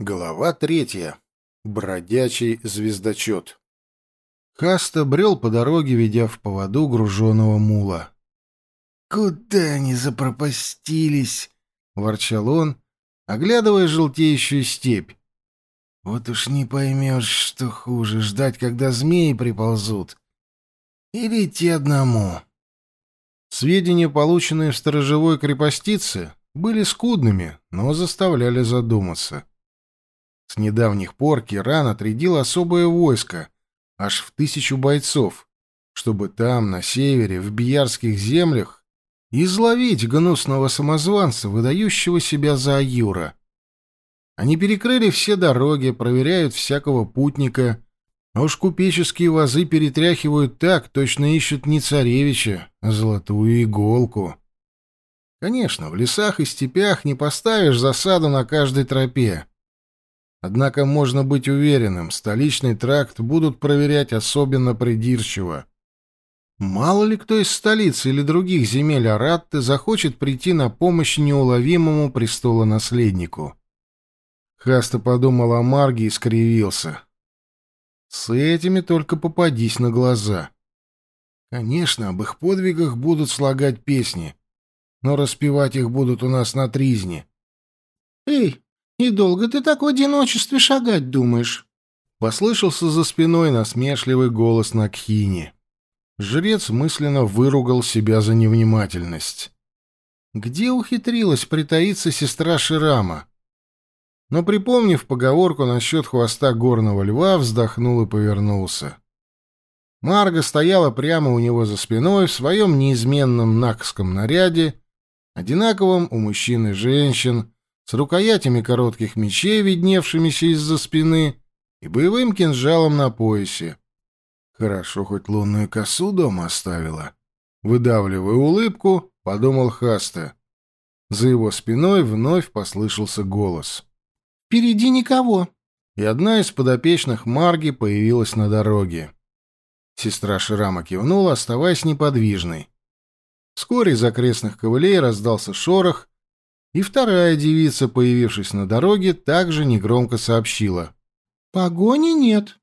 Глава третья. Бродячий звездочет. Хаста брел по дороге, ведя в поводу груженого мула. «Куда они запропастились?» — ворчал он, оглядывая желтеющую степь. «Вот уж не поймешь, что хуже, ждать, когда змеи приползут, или идти одному». Сведения, полученные в сторожевой крепостице, были скудными, но заставляли задуматься. С недавних пор Киран отрядил особое войско, аж в тысячу бойцов, чтобы там, на севере, в Биярских землях, изловить гнусного самозванца, выдающего себя за Аюра. Они перекрыли все дороги, проверяют всякого путника, а уж купеческие вазы перетряхивают так, точно ищут не царевича, а золотую иголку. Конечно, в лесах и степях не поставишь засаду на каждой тропе. Однако можно быть уверенным, столичный тракт будут проверять особенно придирчиво. Мало ли кто из столицы или других земель Аратты захочет прийти на помощь неуловимому престолонаследнику. Хаста подумал о Марге и скривился. С этими только попадись на глаза. Конечно, об их подвигах будут слагать песни, но распевать их будут у нас на тризне. «Эй, «И долго ты так в одиночестве шагать думаешь?» Послышался за спиной насмешливый голос Накхини. Жрец мысленно выругал себя за невнимательность. Где ухитрилась притаиться сестра Ширама? Но, припомнив поговорку насчет хвоста горного льва, вздохнул и повернулся. Марга стояла прямо у него за спиной в своем неизменном накском наряде, одинаковом у мужчин и женщин, с рукоятями коротких мечей, видневшимися из-за спины, и боевым кинжалом на поясе. Хорошо, хоть лунную косу дома оставила. Выдавливая улыбку, подумал Хаста. За его спиной вновь послышался голос. «Впереди никого!» И одна из подопечных Марги появилась на дороге. Сестра Ширама кивнула, оставаясь неподвижной. Вскоре из окрестных ковылей раздался шорох, и вторая девица, появившись на дороге, также негромко сообщила. «Погони нет».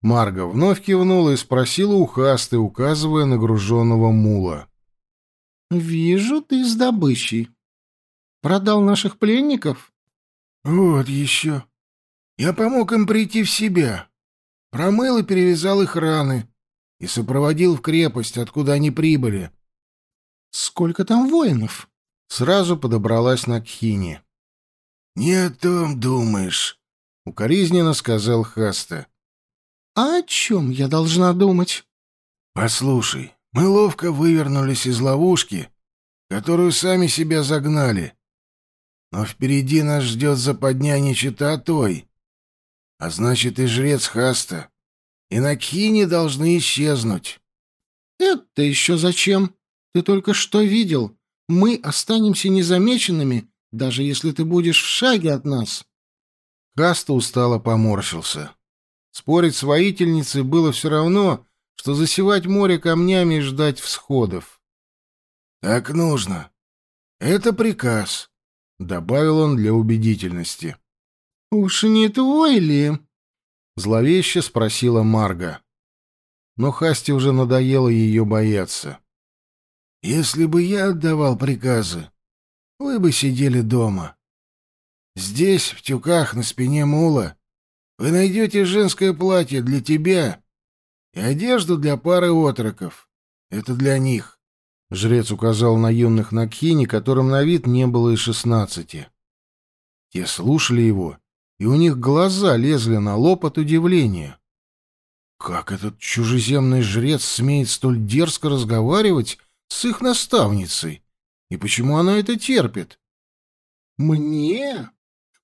Марга вновь кивнула и спросила у Хасты, указывая на груженного мула. «Вижу, ты с добычей. Продал наших пленников?» «Вот еще. Я помог им прийти в себя. Промыл и перевязал их раны и сопроводил в крепость, откуда они прибыли». «Сколько там воинов?» Сразу подобралась на Кхине. «Не о том думаешь», — укоризненно сказал Хаста. «А о чем я должна думать?» «Послушай, мы ловко вывернулись из ловушки, которую сами себя загнали. Но впереди нас ждет западня не той. А значит, и жрец Хаста, и на Кхине должны исчезнуть». «Это еще зачем? Ты только что видел?» Мы останемся незамеченными, даже если ты будешь в шаге от нас. Каста устало поморщился. Спорить с воительницей было все равно, что засевать море камнями и ждать всходов. — Так нужно. Это приказ, — добавил он для убедительности. — Уж не твой ли? — зловеще спросила Марга. Но Хасти уже надоело ее бояться. Если бы я отдавал приказы, вы бы сидели дома. Здесь, в тюках на спине мула, вы найдете женское платье для тебя и одежду для пары отроков. Это для них. Жрец указал на юных Накхини, которым на вид не было и шестнадцати. Те слушали его, и у них глаза лезли на лоб от удивления. Как этот чужеземный жрец смеет столь дерзко разговаривать с их наставницей? И почему она это терпит? «Мне?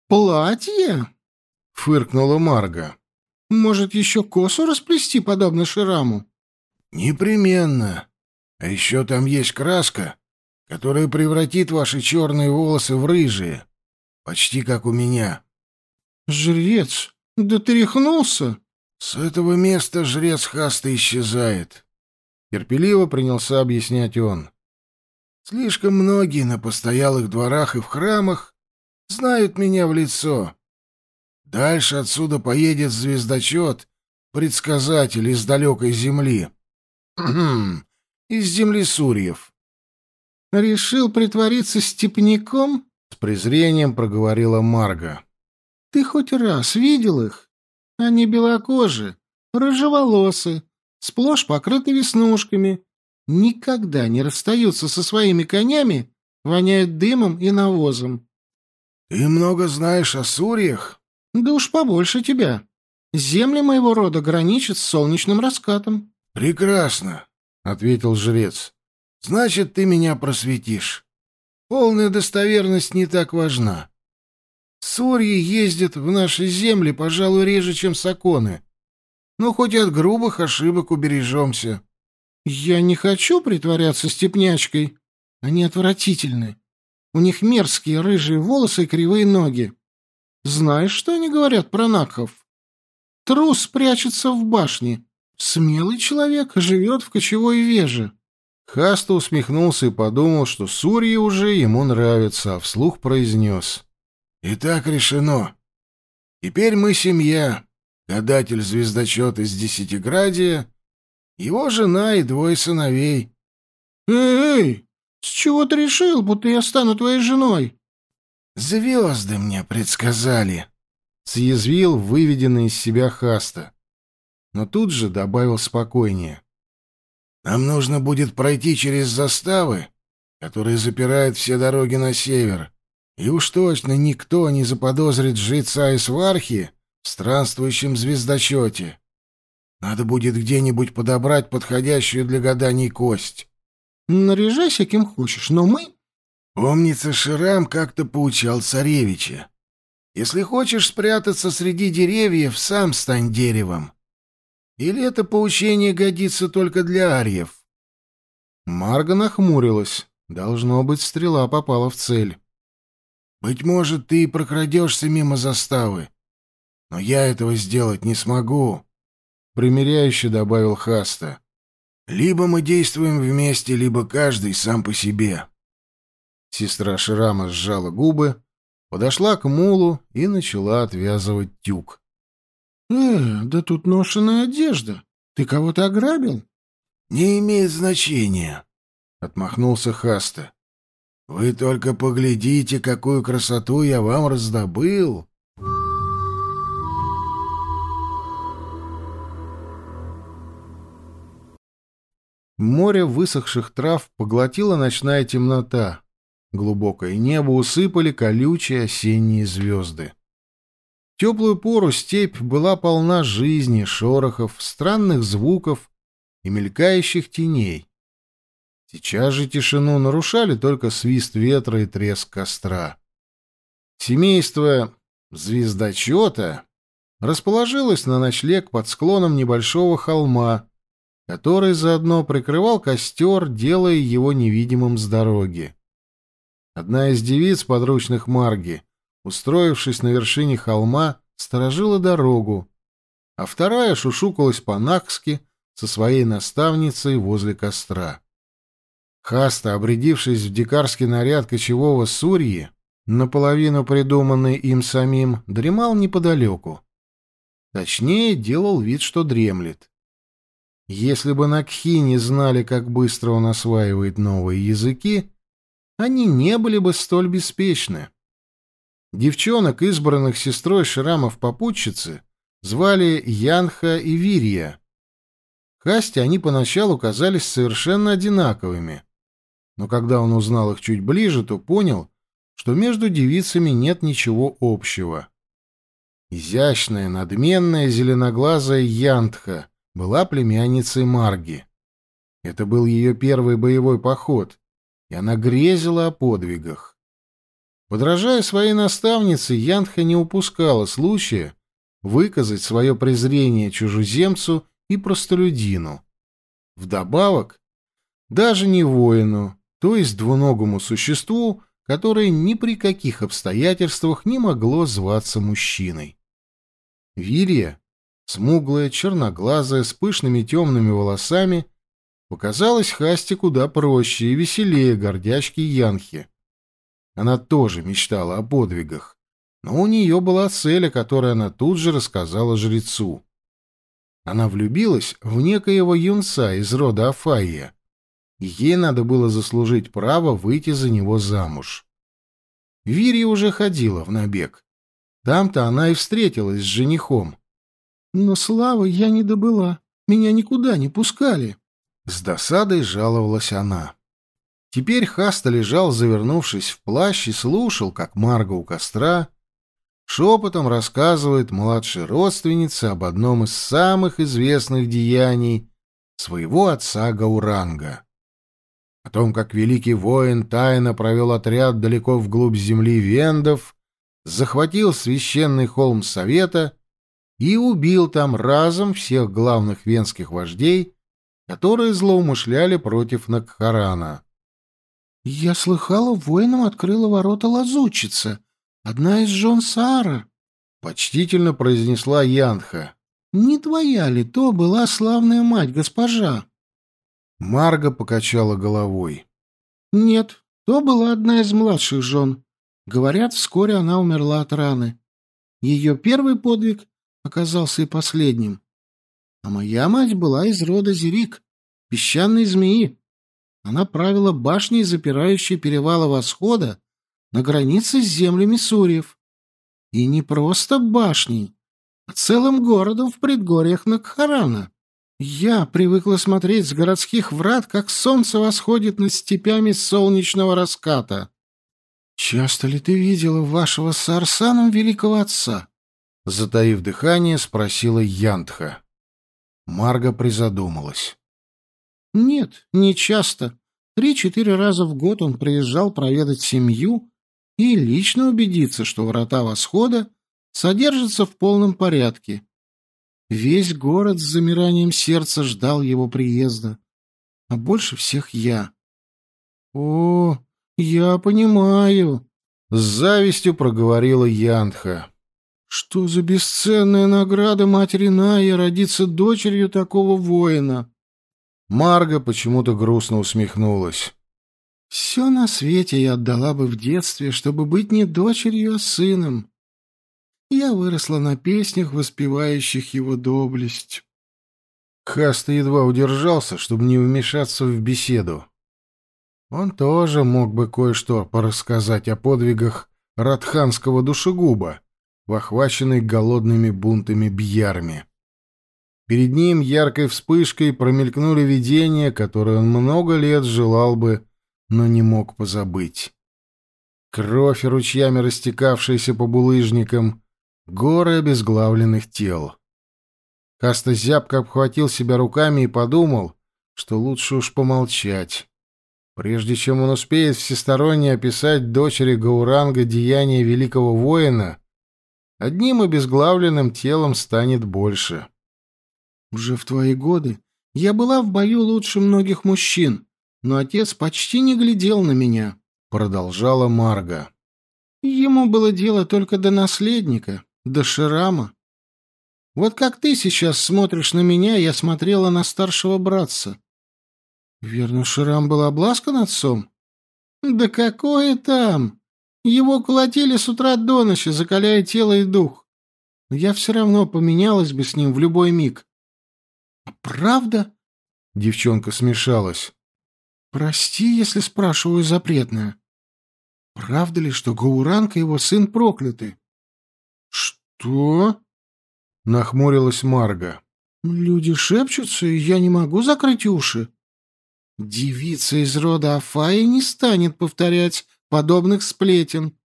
Платье?» — фыркнула Марга. «Может, еще косу расплести, подобно Шираму?» «Непременно. А еще там есть краска, которая превратит ваши черные волосы в рыжие, почти как у меня». «Жрец, да ты рехнулся!» «С этого места жрец Хаста исчезает. Терпеливо принялся объяснять он. «Слишком многие на постоялых дворах и в храмах знают меня в лицо. Дальше отсюда поедет звездочет, предсказатель из далекой земли. из земли Сурьев. «Решил притвориться степняком?» — с презрением проговорила Марга. «Ты хоть раз видел их? Они белокожие, рыжеволосы, сплошь покрыты веснушками, никогда не расстаются со своими конями, воняют дымом и навозом». «Ты много знаешь о Сурьях?» «Да уж побольше тебя. Земли моего рода граничат с солнечным раскатом». «Прекрасно», — ответил жрец. Значит, ты меня просветишь. Полная достоверность не так важна. Сурьи ездят в наши земли, пожалуй, реже, чем саконы. Но хоть от грубых ошибок убережемся. Я не хочу притворяться степнячкой. Они отвратительны. У них мерзкие рыжие волосы и кривые ноги. Знаешь, что они говорят про Накхов? Трус прячется в башне. Смелый человек живет в кочевой веже. Хаста усмехнулся и подумал, что Сурьи уже ему нравится, а вслух произнес. «И так решено. Теперь мы семья. Гадатель-звездочет из Десятиградия, его жена и двое сыновей». «Эй, с чего ты решил, будто я стану твоей женой?» «Звезды мне предсказали», — съязвил выведенный из себя Хаста. Но тут же добавил спокойнее. Нам нужно будет пройти через заставы, которые запирают все дороги на север, и уж точно никто не заподозрит жреца из Вархи в странствующем звездочете. Надо будет где-нибудь подобрать подходящую для гаданий кость. Наряжайся кем хочешь, но мы... Помнится, Ширам как-то поучал царевича. Если хочешь спрятаться среди деревьев, сам стань деревом. Или это поучение годится только для арьев? Марга нахмурилась. Должно быть, стрела попала в цель. Быть может, ты и прокрадешься мимо заставы. Но я этого сделать не смогу, — примиряюще добавил Хаста. Либо мы действуем вместе, либо каждый сам по себе. Сестра Ширама сжала губы, подошла к мулу и начала отвязывать тюк. «Э, да тут ношеная одежда. Ты кого-то ограбил?» «Не имеет значения», — отмахнулся Хаста. «Вы только поглядите, какую красоту я вам раздобыл!» Море высохших трав поглотила ночная темнота. Глубокое небо усыпали колючие осенние звезды теплую пору степь была полна жизни, шорохов, странных звуков и мелькающих теней. Сейчас же тишину нарушали только свист ветра и треск костра. Семейство звездочета расположилось на ночлег под склоном небольшого холма, который заодно прикрывал костер, делая его невидимым с дороги. Одна из девиц подручных Марги — устроившись на вершине холма, сторожила дорогу, а вторая шушукалась по-накски со своей наставницей возле костра. Хаста, обрядившись в дикарский наряд кочевого сурьи, наполовину придуманный им самим, дремал неподалеку. Точнее, делал вид, что дремлет. Если бы Накхи не знали, как быстро он осваивает новые языки, они не были бы столь беспечны. Девчонок, избранных сестрой Шрамов попутчицы, звали Янха и Вирия. Касте они поначалу казались совершенно одинаковыми, но когда он узнал их чуть ближе, то понял, что между девицами нет ничего общего. Изящная, надменная, зеленоглазая Янтха была племянницей Марги. Это был ее первый боевой поход, и она грезила о подвигах. Подражая своей наставнице, Янха не упускала случая выказать свое презрение чужеземцу и простолюдину. Вдобавок, даже не воину, то есть двуногому существу, которое ни при каких обстоятельствах не могло зваться мужчиной. Вирия, смуглая, черноглазая, с пышными темными волосами, показалась Хасте куда проще и веселее гордячки Янхи. Она тоже мечтала о подвигах. но у нее была цель, о которой она тут же рассказала жрецу. Она влюбилась в некоего юнца из рода Афайя. Ей надо было заслужить право выйти за него замуж. Вирья уже ходила в набег. Там-то она и встретилась с женихом. Но славы я не добыла. Меня никуда не пускали. С досадой жаловалась она. Теперь Хаста лежал, завернувшись в плащ, и слушал, как Марга у костра шепотом рассказывает младшей родственнице об одном из самых известных деяний своего отца Гауранга. О том, как великий воин тайно провел отряд далеко вглубь земли вендов, захватил священный холм Совета и убил там разом всех главных венских вождей, которые злоумышляли против Накхарана. «Я слыхала, воинам открыла ворота лазучица, одна из жен Саара», — почтительно произнесла Янха. «Не твоя ли то была славная мать, госпожа?» Марга покачала головой. «Нет, то была одна из младших жен. Говорят, вскоре она умерла от раны. Ее первый подвиг оказался и последним. А моя мать была из рода Зерик, песчаной змеи. Она правила башней, запирающей перевала восхода на границе с землями Сурьев. И не просто башней, а целым городом в предгорьях Накхарана. Я привыкла смотреть с городских врат, как солнце восходит над степями солнечного раската. Часто ли ты видела вашего с Арсаном великого отца? Затаив дыхание, спросила Янтха. Марга призадумалась. Нет, не часто. Три-четыре раза в год он приезжал проведать семью и лично убедиться, что врата восхода содержатся в полном порядке. Весь город с замиранием сердца ждал его приезда, а больше всех я. О, я понимаю, с завистью проговорила Янтха. Что за бесценная награда матери Найя родиться дочерью такого воина? Марга почему-то грустно усмехнулась. «Все на свете я отдала бы в детстве, чтобы быть не дочерью, а сыном. Я выросла на песнях, воспевающих его доблесть». Хаста едва удержался, чтобы не вмешаться в беседу. Он тоже мог бы кое-что порассказать о подвигах радханского душегуба в охваченной голодными бунтами Бьярме. Перед ним яркой вспышкой промелькнули видения, которые он много лет желал бы, но не мог позабыть. Кровь ручьями растекавшаяся по булыжникам, горы обезглавленных тел. Каста зябко обхватил себя руками и подумал, что лучше уж помолчать. Прежде чем он успеет всесторонне описать дочери Гауранга деяния великого воина, одним обезглавленным телом станет больше. Уже в твои годы я была в бою лучше многих мужчин, но отец почти не глядел на меня, продолжала Марга. Ему было дело только до наследника, до Ширама. Вот как ты сейчас смотришь на меня, я смотрела на старшего братца. Верно, Ширам был обласкан отцом? Да какое там! Его колотили с утра до ночи, закаляя тело и дух. Но я все равно поменялась бы с ним в любой миг. «Правда?» — девчонка смешалась. «Прости, если спрашиваю запретное. Правда ли, что Гауранка и его сын прокляты?» «Что?» — нахмурилась Марга. «Люди шепчутся, и я не могу закрыть уши. Девица из рода Афаи не станет повторять подобных сплетен.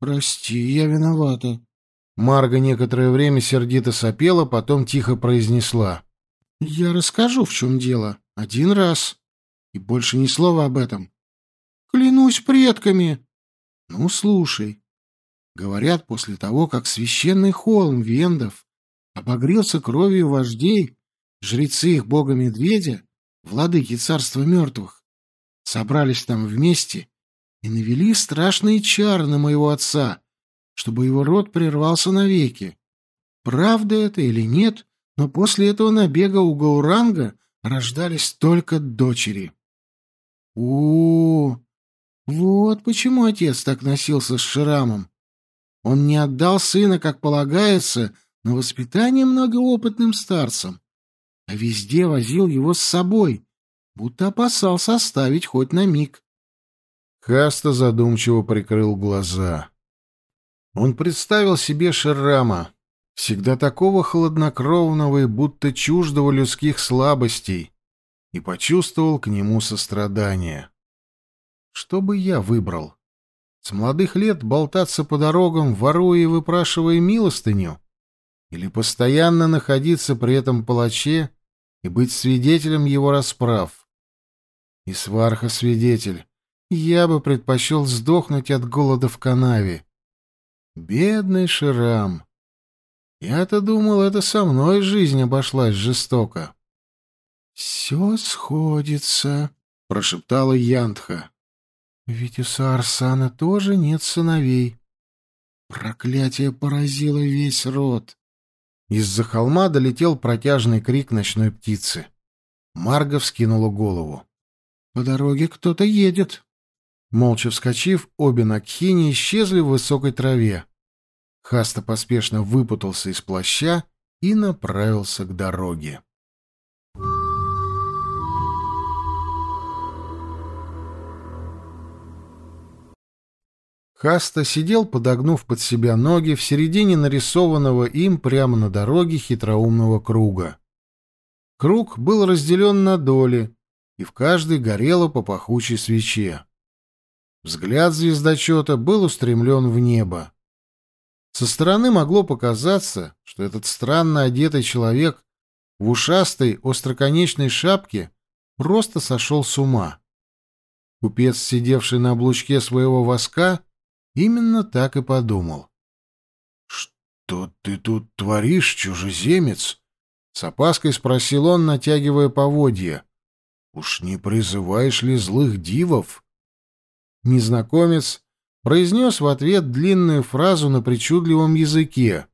Прости, я виновата». Марга некоторое время сердито сопела, потом тихо произнесла. Я расскажу, в чем дело. Один раз. И больше ни слова об этом. Клянусь предками. Ну, слушай. Говорят, после того, как священный холм Вендов обогрелся кровью вождей, жрецы их бога-медведя, владыки царства мертвых, собрались там вместе и навели страшные чары на моего отца, чтобы его род прервался навеки. Правда это или нет, но после этого набега у Гауранга рождались только дочери. О, вот почему отец так носился с Ширамом. Он не отдал сына, как полагается, на воспитание многоопытным старцам, а везде возил его с собой, будто опасался оставить хоть на миг. Хаста задумчиво прикрыл глаза. Он представил себе Шеррама, всегда такого хладнокровного и будто чуждого людских слабостей, и почувствовал к нему сострадание. Что бы я выбрал? С молодых лет болтаться по дорогам, воруя и выпрашивая милостыню? Или постоянно находиться при этом палаче и быть свидетелем его расправ? И сварха свидетель. Я бы предпочел сдохнуть от голода в канаве. Бедный Ширам. Я-то думал, это со мной жизнь обошлась жестоко. — Все сходится, — прошептала Янтха. — Ведь у Саарсана тоже нет сыновей. Проклятие поразило весь род. Из-за холма долетел протяжный крик ночной птицы. Марга вскинула голову. — По дороге кто-то едет. Молча вскочив, обе Накхини исчезли в высокой траве. Хаста поспешно выпутался из плаща и направился к дороге. Хаста сидел, подогнув под себя ноги в середине нарисованного им прямо на дороге хитроумного круга. Круг был разделен на доли, и в каждой горело по пахучей свече. Взгляд звездочета был устремлен в небо. Со стороны могло показаться, что этот странно одетый человек в ушастой остроконечной шапке просто сошел с ума. Купец, сидевший на облучке своего воска, именно так и подумал. — Что ты тут творишь, чужеземец? — с опаской спросил он, натягивая поводья. — Уж не призываешь ли злых дивов? Незнакомец произнес в ответ длинную фразу на причудливом языке,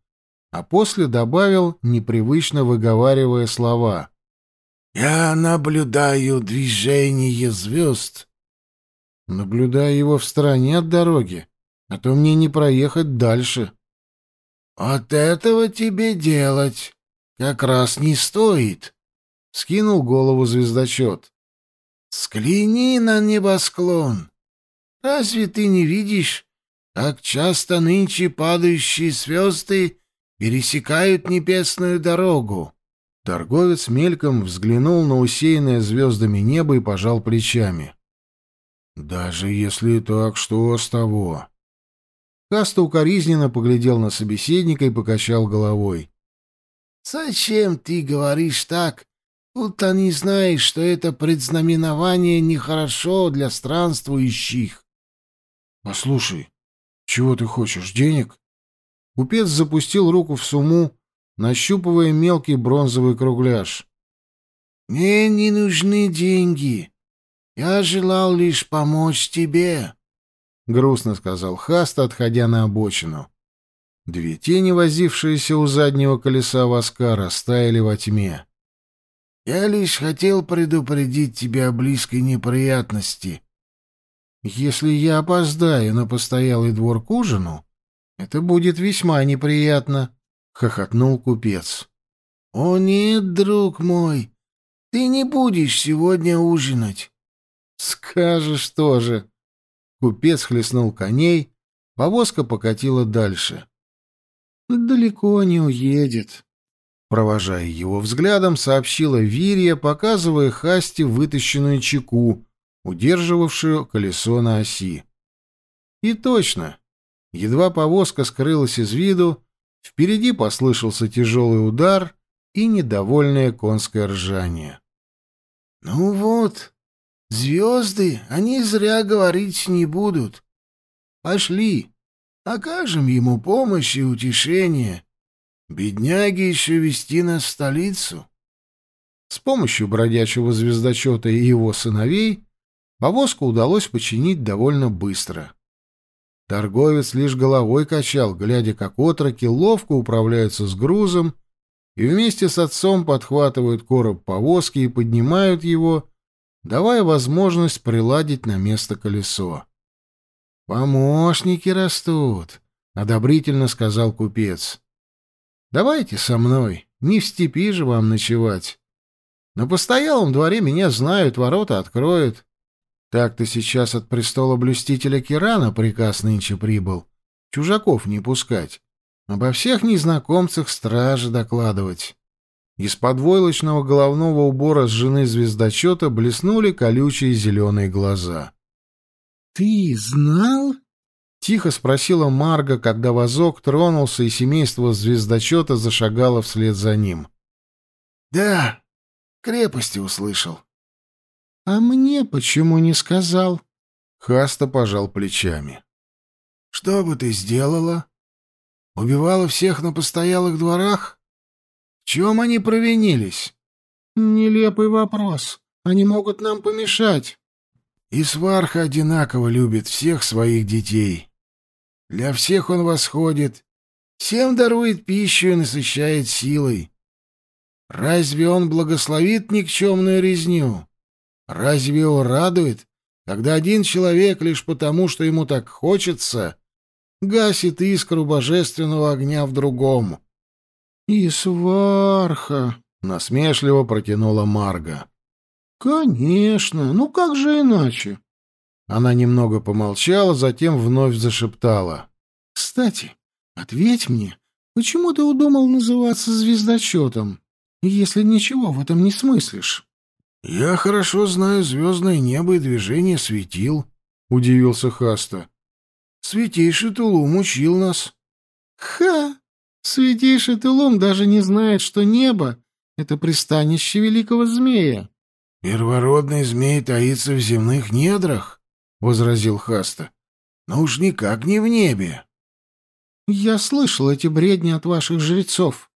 а после добавил, непривычно выговаривая слова. «Я наблюдаю движение звезд». «Наблюдаю его в стороне от дороги, а то мне не проехать дальше». «От этого тебе делать как раз не стоит», — скинул голову звездочет. «Скляни на небосклон, Разве ты не видишь, как часто нынче падающие звезды пересекают небесную дорогу?» Торговец мельком взглянул на усеянное звездами небо и пожал плечами. «Даже если так, что с того?» Каста укоризненно поглядел на собеседника и покачал головой. «Зачем ты говоришь так, будто не знаешь, что это предзнаменование нехорошо для странствующих?» «Послушай, чего ты хочешь, денег?» Купец запустил руку в сумму, нащупывая мелкий бронзовый кругляш. «Мне не нужны деньги. Я желал лишь помочь тебе», — грустно сказал Хаста, отходя на обочину. Две тени, возившиеся у заднего колеса воска, растаяли во тьме. «Я лишь хотел предупредить тебя о близкой неприятности», если я опоздаю на постоялый двор к ужину, это будет весьма неприятно, — хохотнул купец. — О нет, друг мой, ты не будешь сегодня ужинать. — Скажешь тоже. Купец хлестнул коней, повозка покатила дальше. — Далеко не уедет. Провожая его взглядом, сообщила Вирия, показывая Хасти вытащенную чеку, удерживавшую колесо на оси. И точно, едва повозка скрылась из виду, впереди послышался тяжелый удар и недовольное конское ржание. — Ну вот, звезды, они зря говорить не будут. Пошли, окажем ему помощь и утешение. Бедняги еще вести нас в столицу. С помощью бродячего звездочета и его сыновей Повозку удалось починить довольно быстро. Торговец лишь головой качал, глядя, как отроки ловко управляются с грузом и вместе с отцом подхватывают короб повозки и поднимают его, давая возможность приладить на место колесо. Помощники растут. — одобрительно сказал купец. «Давайте со мной, не в степи же вам ночевать. На постоялом дворе меня знают, ворота откроют. Так-то сейчас от престола блюстителя Кирана приказ нынче прибыл. Чужаков не пускать. Обо всех незнакомцах стражи докладывать». Из-под войлочного головного убора с жены звездочета блеснули колючие зеленые глаза. «Ты знал?» — тихо спросила Марга, когда вазок тронулся, и семейство звездочета зашагало вслед за ним. «Да, крепости услышал». «А мне почему не сказал?» Хаста пожал плечами. «Что бы ты сделала? Убивала всех на постоялых дворах?» чем они провинились? Нелепый вопрос. Они могут нам помешать. И Сварха одинаково любит всех своих детей. Для всех он восходит, всем дарует пищу и насыщает силой. Разве он благословит никчемную резню? Разве его радует, когда один человек лишь потому, что ему так хочется, гасит искру божественного огня в другом? «И сварха!» — насмешливо протянула Марга. «Конечно! Ну как же иначе?» Она немного помолчала, затем вновь зашептала. «Кстати, ответь мне, почему ты удумал называться звездочетом, если ничего в этом не смыслишь?» «Я хорошо знаю звездное небо и движение светил», — удивился Хаста. «Святейший Тулум учил нас». «Ха! Святейший Тулум даже не знает, что небо — это пристанище великого змея. — Первородный змей таится в земных недрах, — возразил Хаста. — Но уж никак не в небе. — Я слышал эти бредни от ваших жрецов.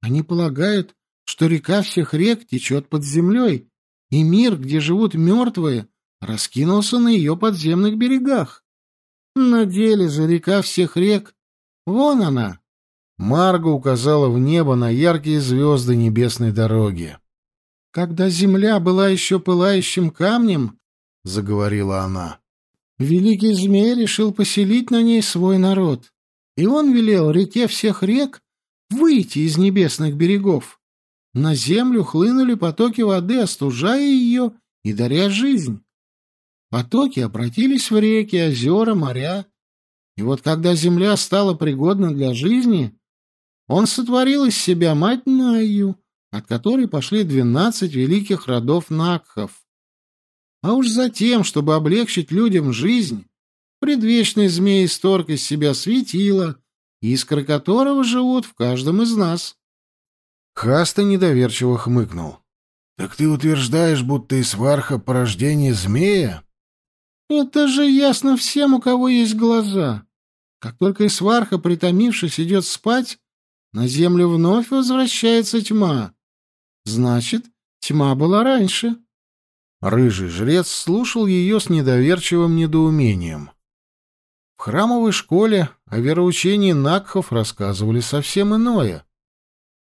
Они полагают, что река всех рек течет под землей, и мир, где живут мертвые, раскинулся на ее подземных берегах. На деле же река всех рек, вон она, Марго указала в небо на яркие звезды небесной дороги. «Когда земля была еще пылающим камнем, — заговорила она, — великий змей решил поселить на ней свой народ, и он велел реке всех рек выйти из небесных берегов. На землю хлынули потоки воды, остужая ее и даря жизнь. Потоки обратились в реки, озера, моря. И вот когда земля стала пригодна для жизни, он сотворил из себя мать Найю, от которой пошли двенадцать великих родов Накхов. А уж затем, чтобы облегчить людям жизнь, предвечный змей исторг из себя светило, искры которого живут в каждом из нас. Хаста недоверчиво хмыкнул. — Так ты утверждаешь, будто Исварха — порождение змея? — Это же ясно всем, у кого есть глаза. Как только Исварха, притомившись, идет спать, на землю вновь возвращается тьма. Значит, тьма была раньше. Рыжий жрец слушал ее с недоверчивым недоумением. В храмовой школе о вероучении Накхов рассказывали совсем иное.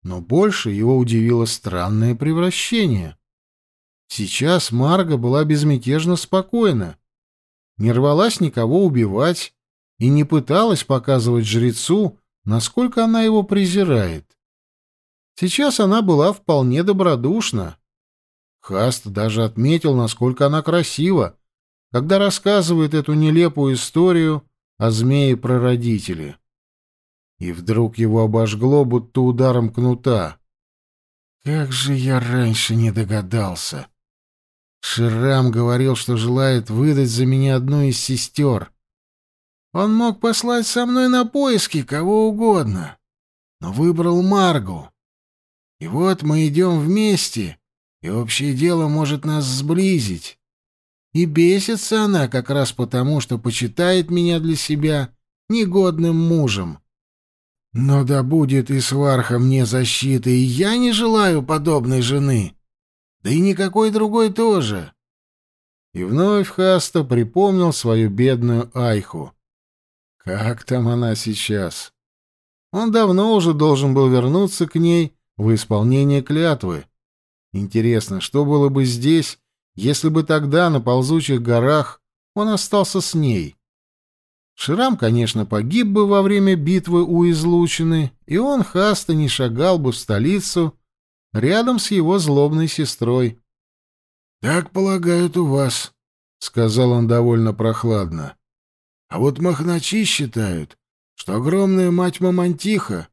Но больше его удивило странное превращение. Сейчас Марга была безмятежно спокойна, не рвалась никого убивать и не пыталась показывать жрецу, насколько она его презирает. Сейчас она была вполне добродушна. Хаст даже отметил, насколько она красива, когда рассказывает эту нелепую историю о змее-прародителе. И вдруг его обожгло, будто ударом кнута. Как же я раньше не догадался. Ширам говорил, что желает выдать за меня одну из сестер. Он мог послать со мной на поиски кого угодно, но выбрал Маргу. И вот мы идем вместе, и общее дело может нас сблизить. И бесится она как раз потому, что почитает меня для себя негодным мужем. Но да будет и сварха мне защиты, и я не желаю подобной жены. Да и никакой другой тоже. И вновь Хаста припомнил свою бедную Айху. Как там она сейчас? Он давно уже должен был вернуться к ней в исполнение клятвы. Интересно, что было бы здесь, если бы тогда на ползучих горах он остался с ней? Ширам, конечно, погиб бы во время битвы у излучины, и он, Хаста, не шагал бы в столицу рядом с его злобной сестрой. — Так полагают у вас, — сказал он довольно прохладно. — А вот махначи считают, что огромная мать Мамонтиха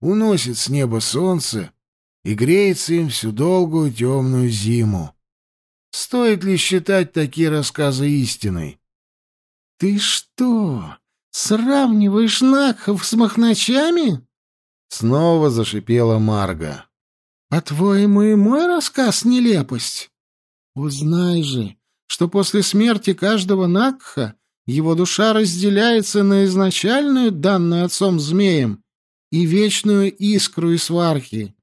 уносит с неба солнце и греется им всю долгую темную зиму. Стоит ли считать такие рассказы истиной? — Ты что, сравниваешь Накхов с махначами? Снова зашипела Марга. — По-твоему, и мой рассказ — нелепость? Узнай же, что после смерти каждого Накха его душа разделяется на изначальную, данную отцом змеем, и вечную искру и свархи.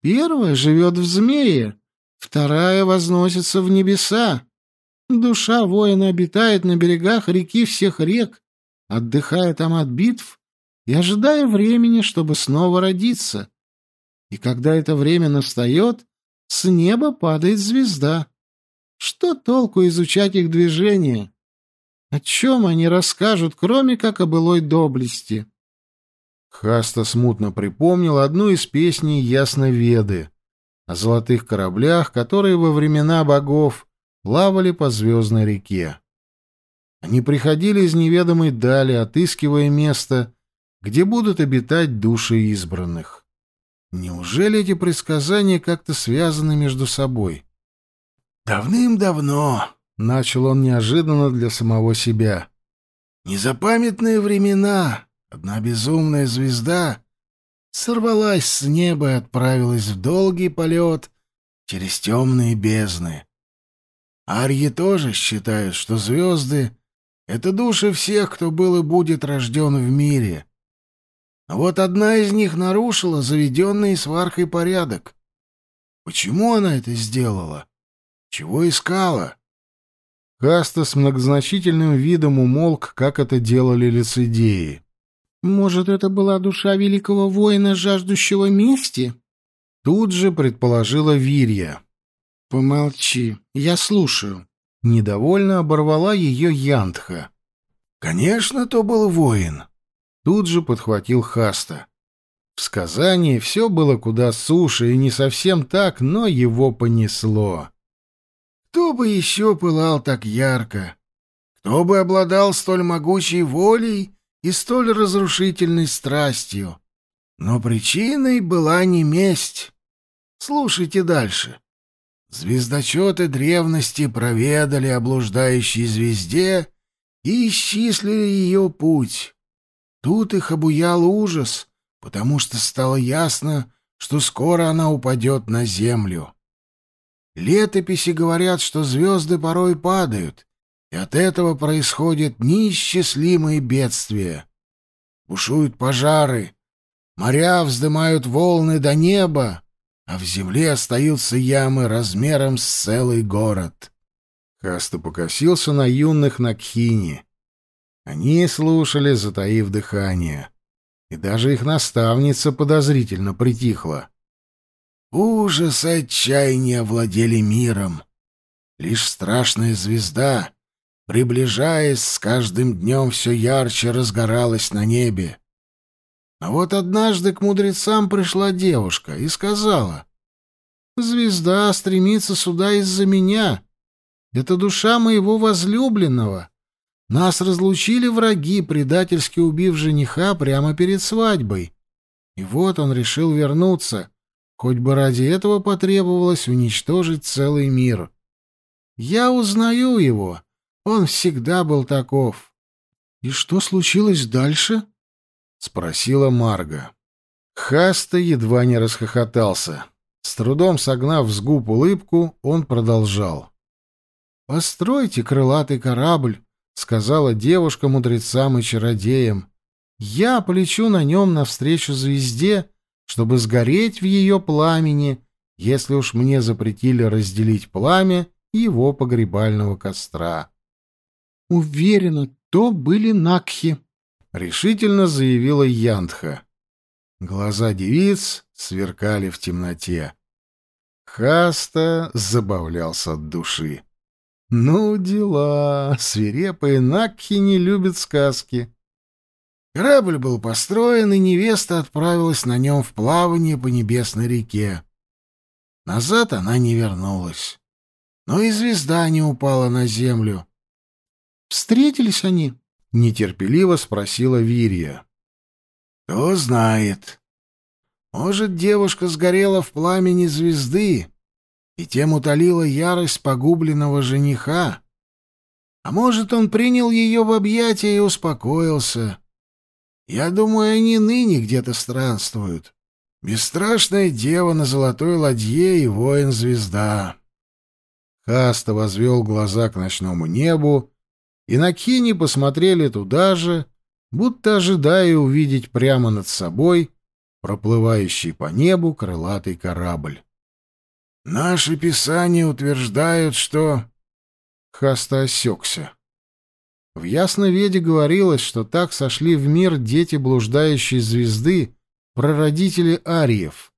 Первая живет в змее, вторая возносится в небеса. Душа воина обитает на берегах реки всех рек, отдыхая там от битв и ожидая времени, чтобы снова родиться. И когда это время настает, с неба падает звезда. Что толку изучать их движение? О чем они расскажут, кроме как о былой доблести? Хаста смутно припомнил одну из песней Ясноведы о золотых кораблях, которые во времена богов плавали по звездной реке. Они приходили из неведомой дали, отыскивая место, где будут обитать души избранных. Неужели эти предсказания как-то связаны между собой? «Давным-давно», — начал он неожиданно для самого себя, — «незапамятные времена, Одна безумная звезда сорвалась с неба и отправилась в долгий полет через темные бездны. Арьи тоже считают, что звезды — это души всех, кто был и будет рожден в мире. А вот одна из них нарушила заведенный сваркой порядок. Почему она это сделала? Чего искала? Каста с многозначительным видом умолк, как это делали лицедеи. Может, это была душа великого воина, жаждущего мести? Тут же предположила Вирья. Помолчи, я слушаю. Недовольно оборвала ее Янтха. Конечно, то был воин. Тут же подхватил Хаста. В сказании все было куда суше и не совсем так, но его понесло. Кто бы еще пылал так ярко? Кто бы обладал столь могучей волей и столь разрушительной страстью. Но причиной была не месть. Слушайте дальше. Звездочеты древности проведали о блуждающей звезде и исчислили ее путь. Тут их обуял ужас, потому что стало ясно, что скоро она упадет на землю. Летописи говорят, что звезды порой падают, и от этого происходят неисчислимые бедствия. Бушуют пожары, моря вздымают волны до неба, а в земле остаются ямы размером с целый город. Хаста покосился на юных Накхини. Они слушали, затаив дыхание. И даже их наставница подозрительно притихла. Ужас и отчаяние владели миром. Лишь страшная звезда приближаясь, с каждым днем все ярче разгоралась на небе. А вот однажды к мудрецам пришла девушка и сказала, «Звезда стремится сюда из-за меня. Это душа моего возлюбленного. Нас разлучили враги, предательски убив жениха прямо перед свадьбой. И вот он решил вернуться, хоть бы ради этого потребовалось уничтожить целый мир. Я узнаю его» Он всегда был таков. И что случилось дальше? Спросила Марга. Хаста едва не расхохотался. С трудом согнав с губ улыбку, он продолжал. «Постройте крылатый корабль», — сказала девушка мудрецам и чародеям. «Я полечу на нем навстречу звезде, чтобы сгореть в ее пламени, если уж мне запретили разделить пламя его погребального костра». Уверена, то были Накхи, решительно заявила Янтха. Глаза девиц сверкали в темноте. Хаста забавлялся от души. Ну, дела. Свирепые Накхи не любят сказки. Корабль был построен, и невеста отправилась на нем в плавание по небесной реке. Назад она не вернулась. Но и звезда не упала на землю. «Встретились они?» — нетерпеливо спросила Вирия. «Кто знает. Может, девушка сгорела в пламени звезды и тем утолила ярость погубленного жениха. А может, он принял ее в объятия и успокоился. Я думаю, они ныне где-то странствуют. Бесстрашная дева на золотой ладье и воин-звезда». Хаста возвел глаза к ночному небу, и на Кини посмотрели туда же, будто ожидая увидеть прямо над собой проплывающий по небу крылатый корабль. «Наши писания утверждают, что...» Хаста осекся. В Ясноведе говорилось, что так сошли в мир дети блуждающей звезды, прародители ариев.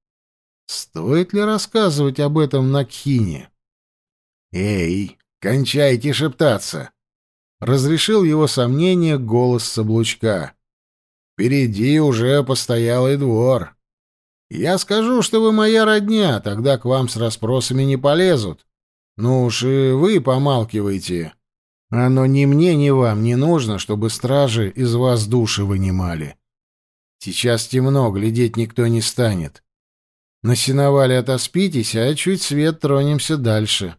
Стоит ли рассказывать об этом на Кхине? «Эй, кончайте шептаться!» Разрешил его сомнение голос Соблучка. «Впереди уже постоялый двор. Я скажу, что вы моя родня, тогда к вам с расспросами не полезут. Ну уж и вы помалкивайте. Оно ни мне, ни вам не нужно, чтобы стражи из вас души вынимали. Сейчас темно, глядеть никто не станет. На сеновале отоспитесь, а чуть свет тронемся дальше».